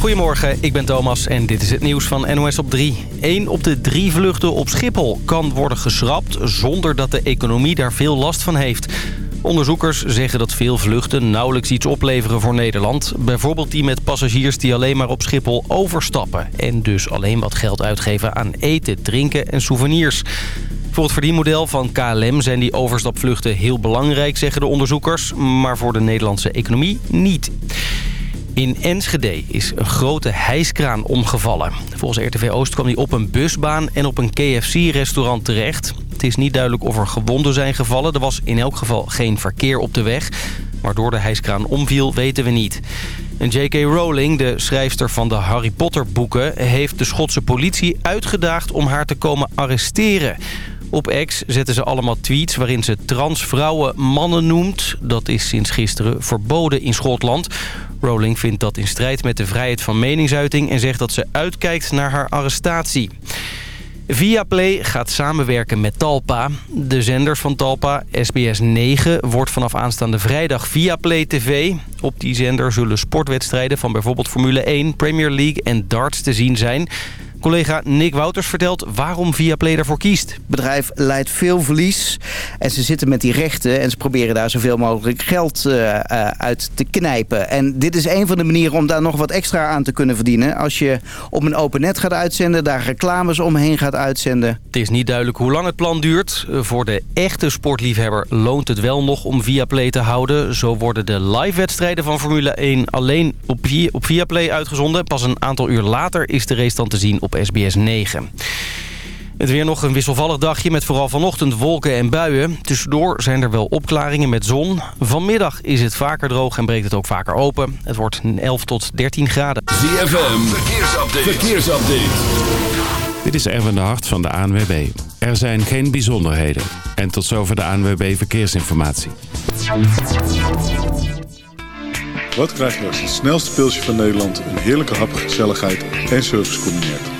Goedemorgen, ik ben Thomas en dit is het nieuws van NOS op 3. Eén op de drie vluchten op Schiphol kan worden geschrapt... zonder dat de economie daar veel last van heeft. Onderzoekers zeggen dat veel vluchten nauwelijks iets opleveren voor Nederland. Bijvoorbeeld die met passagiers die alleen maar op Schiphol overstappen... en dus alleen wat geld uitgeven aan eten, drinken en souvenirs. Voor het verdienmodel van KLM zijn die overstapvluchten heel belangrijk, zeggen de onderzoekers. Maar voor de Nederlandse economie niet. In Enschede is een grote hijskraan omgevallen. Volgens RTV Oost kwam die op een busbaan en op een KFC-restaurant terecht. Het is niet duidelijk of er gewonden zijn gevallen. Er was in elk geval geen verkeer op de weg. Waardoor de hijskraan omviel, weten we niet. J.K. Rowling, de schrijfster van de Harry Potter boeken... heeft de Schotse politie uitgedaagd om haar te komen arresteren. Op X zetten ze allemaal tweets waarin ze transvrouwen mannen noemt. Dat is sinds gisteren verboden in Schotland. Rowling vindt dat in strijd met de vrijheid van meningsuiting... en zegt dat ze uitkijkt naar haar arrestatie. Viaplay gaat samenwerken met Talpa. De zenders van Talpa, SBS 9, wordt vanaf aanstaande vrijdag Viaplay TV. Op die zender zullen sportwedstrijden van bijvoorbeeld Formule 1, Premier League en darts te zien zijn... Collega Nick Wouters vertelt waarom Viaplay daarvoor kiest. Het bedrijf leidt veel verlies en ze zitten met die rechten... en ze proberen daar zoveel mogelijk geld uh, uit te knijpen. En dit is een van de manieren om daar nog wat extra aan te kunnen verdienen. Als je op een open net gaat uitzenden, daar reclames omheen gaat uitzenden. Het is niet duidelijk hoe lang het plan duurt. Voor de echte sportliefhebber loont het wel nog om Viaplay te houden. Zo worden de live-wedstrijden van Formule 1 alleen op, via, op Viaplay uitgezonden. Pas een aantal uur later is de race dan te zien op op SBS 9. Het weer nog een wisselvallig dagje met vooral vanochtend wolken en buien. Tussendoor zijn er wel opklaringen met zon. Vanmiddag is het vaker droog en breekt het ook vaker open. Het wordt 11 tot 13 graden. ZFM, verkeersupdate. verkeersupdate. Dit is Erwin de Hart van de ANWB. Er zijn geen bijzonderheden. En tot zover de ANWB Verkeersinformatie. Wat krijg je als het snelste pilsje van Nederland... een heerlijke hap, gezelligheid en service combineert?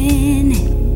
minute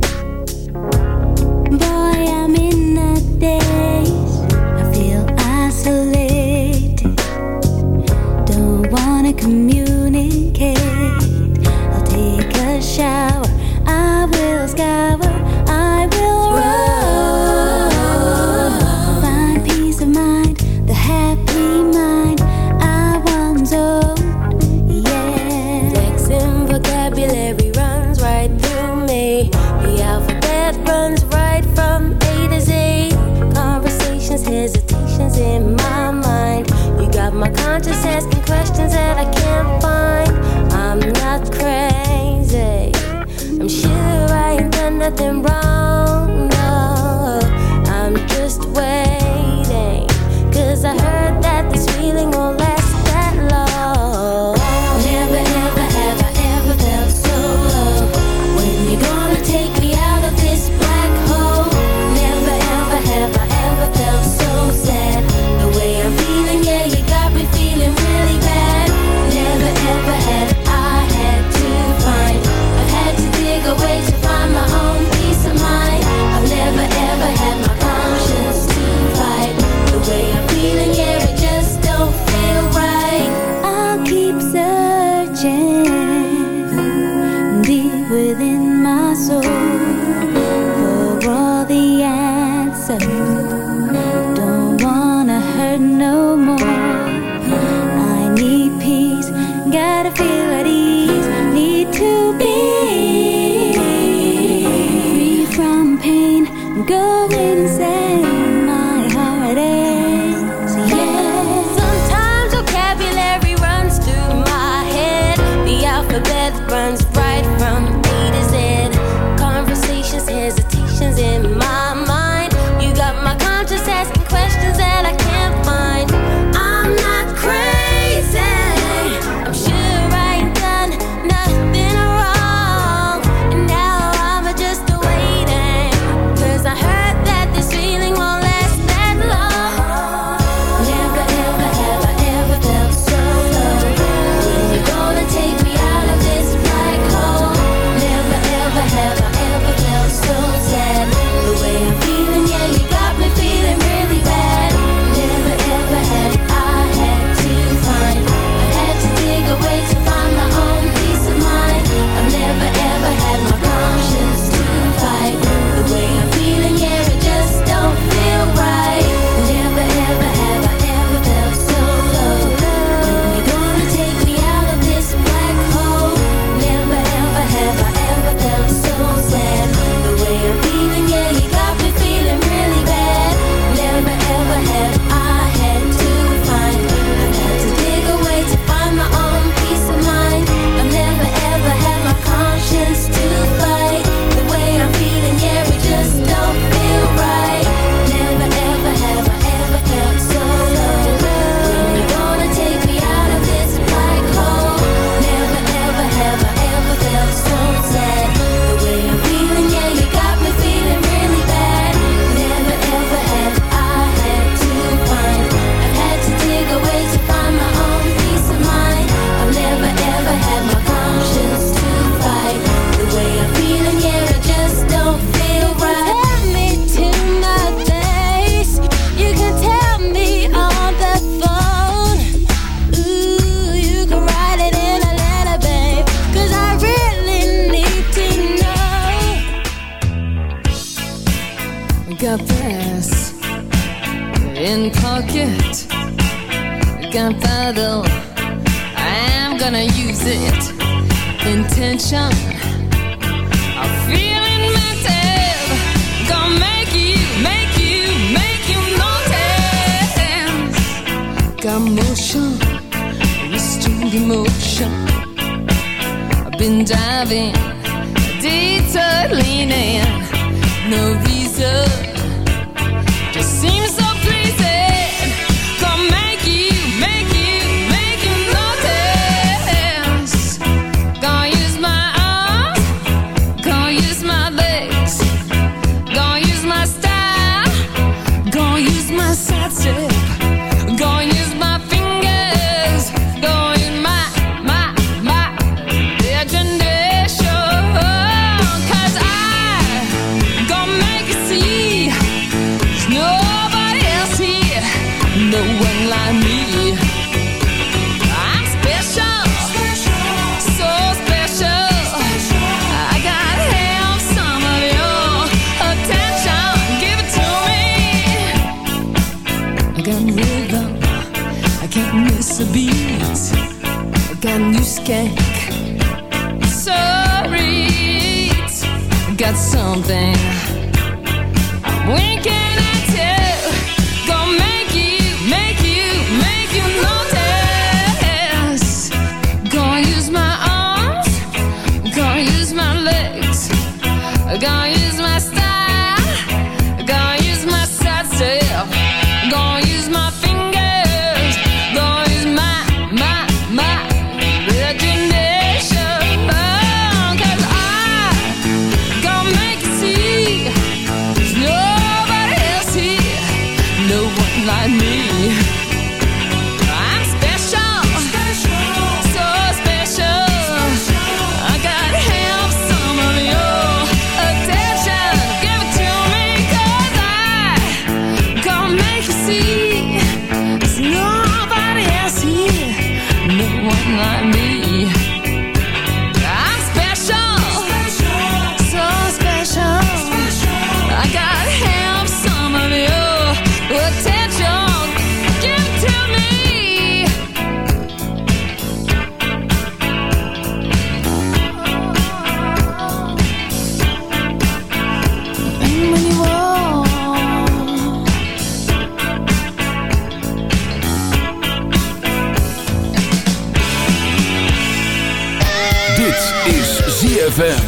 ZFM.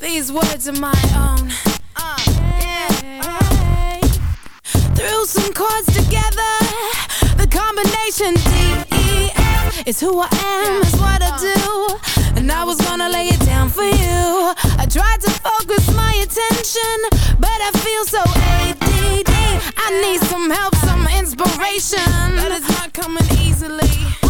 These words are my own. Threw some chords together. The combination D E F is who I am, is what I do. And I was gonna lay it down for you. I tried to focus my attention, but I feel so A I need some help, some inspiration. But it's not coming easily.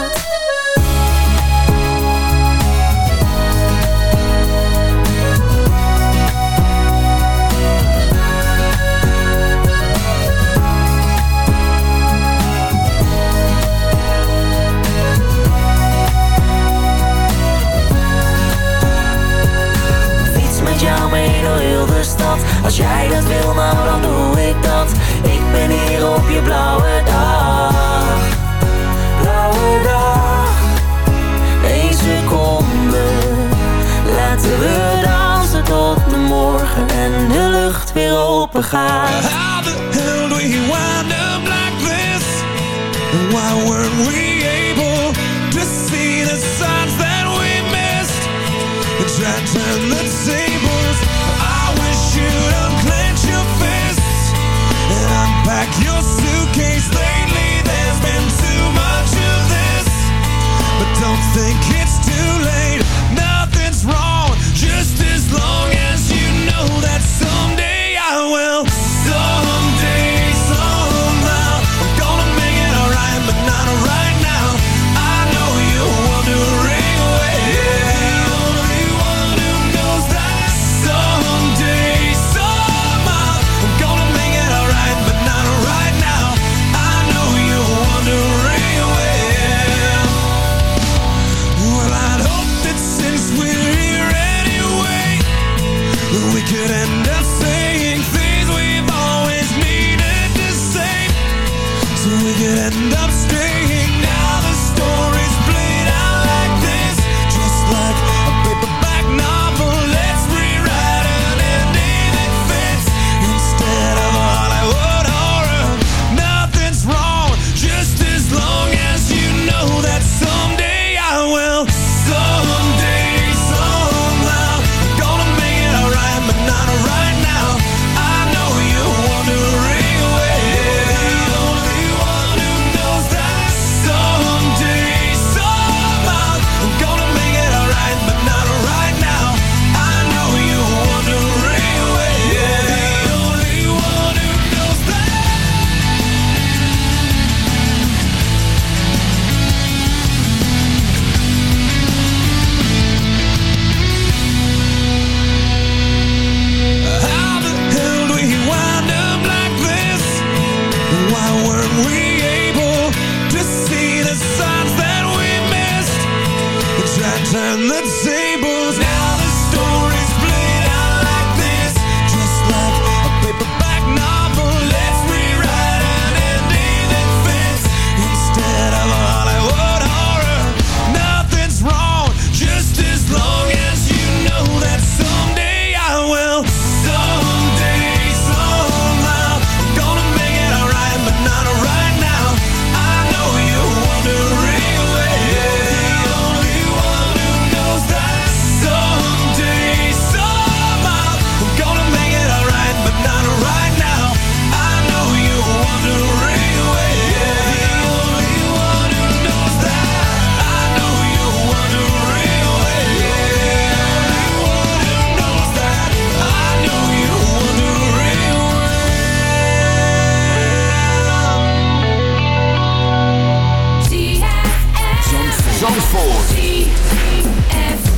begaat. How the hell do we wind up like this? Why weren't we able to see the signs that we missed? Try to turn the tables. I wish you'd unclench your fists and unpack your suitcase. Lately, there's been too much of this, but don't think. ZFM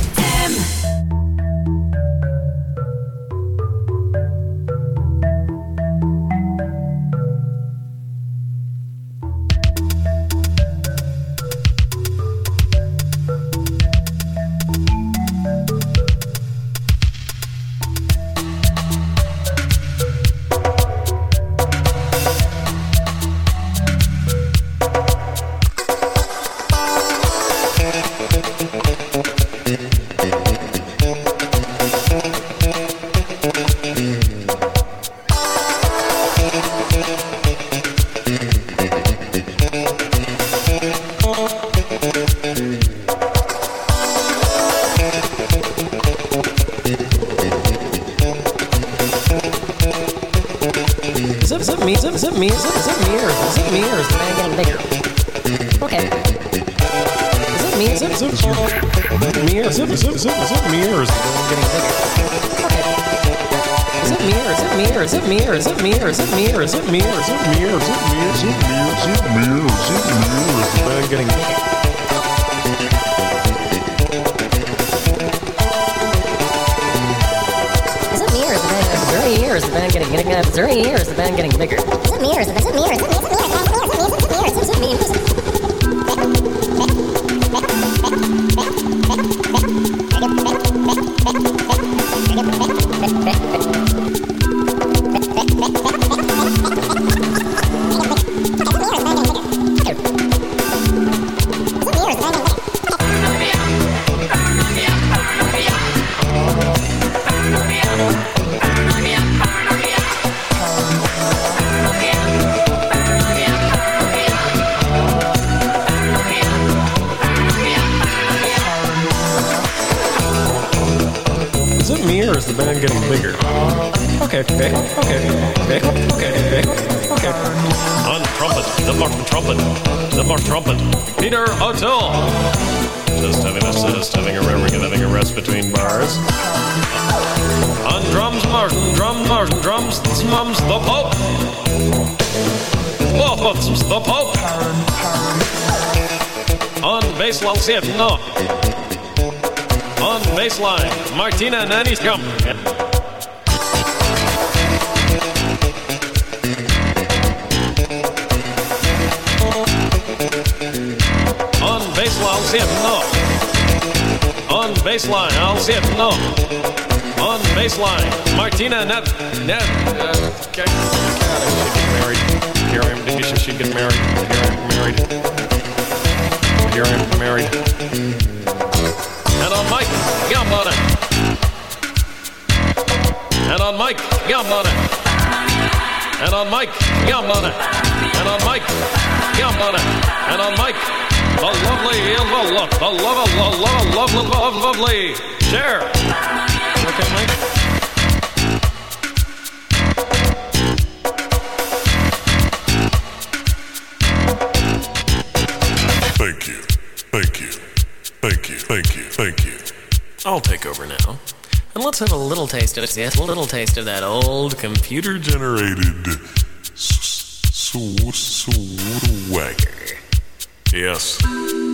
or is the band getting bigger? Okay, okay, okay, okay, okay, okay, okay. On trumpet, the Martin trumpet, the Martin trumpet, Peter O'Toole. Just having a just having a having a rest between bars. On drums, Martin, drum, Martin, drums, mums, the Pope. Pope, the Pope. On bass, Lalsiev, no. Baseline, Martina Nanny's come. On baseline, I'll it, no. On baseline, I'll it, no. On baseline, Martina Net. Net. Uh, okay. Here I am. She should get married. Here I am married. Here I am married. And on Mike, And on Mike, it. And on Mike, it. And on Mike, it. And on Mike, the lovely, the love, the love, the love, love, love, love, lovely. Share. Okay, Mike. I'll take over now. And let's have a little taste of it. Yes, a little taste of that old computer Generated swagger. Yes.